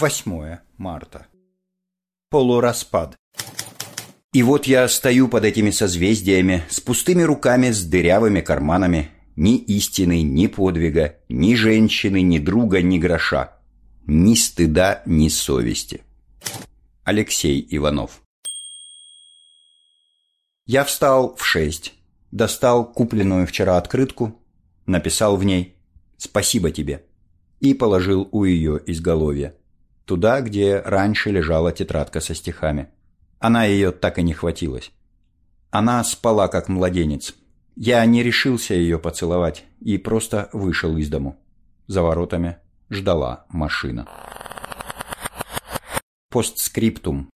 8 марта. Полураспад. И вот я стою под этими созвездиями, с пустыми руками, с дырявыми карманами. Ни истины, ни подвига, ни женщины, ни друга, ни гроша. Ни стыда, ни совести. Алексей Иванов. Я встал в шесть, достал купленную вчера открытку, написал в ней «Спасибо тебе» и положил у ее изголовья, туда, где раньше лежала тетрадка со стихами. Она ее так и не хватилась. Она спала, как младенец. Я не решился ее поцеловать и просто вышел из дому. За воротами ждала машина. Постскриптум.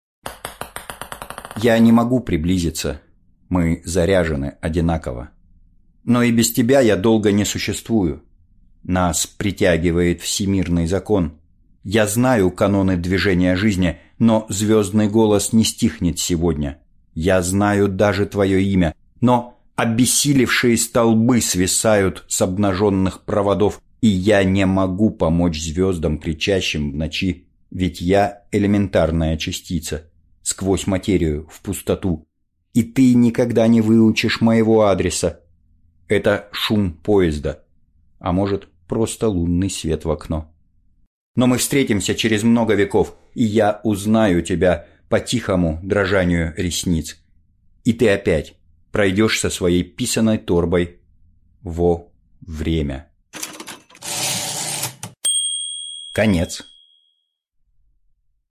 Я не могу приблизиться. Мы заряжены одинаково. Но и без тебя я долго не существую. Нас притягивает всемирный закон. Я знаю каноны движения жизни, но звездный голос не стихнет сегодня. Я знаю даже твое имя, но обессилевшие столбы свисают с обнаженных проводов, и я не могу помочь звездам, кричащим в ночи, ведь я элементарная частица, сквозь материю, в пустоту. И ты никогда не выучишь моего адреса. Это шум поезда, а может, просто лунный свет в окно. Но мы встретимся через много веков, и я узнаю тебя по тихому дрожанию ресниц. И ты опять пройдешь со своей писаной торбой во время. Конец.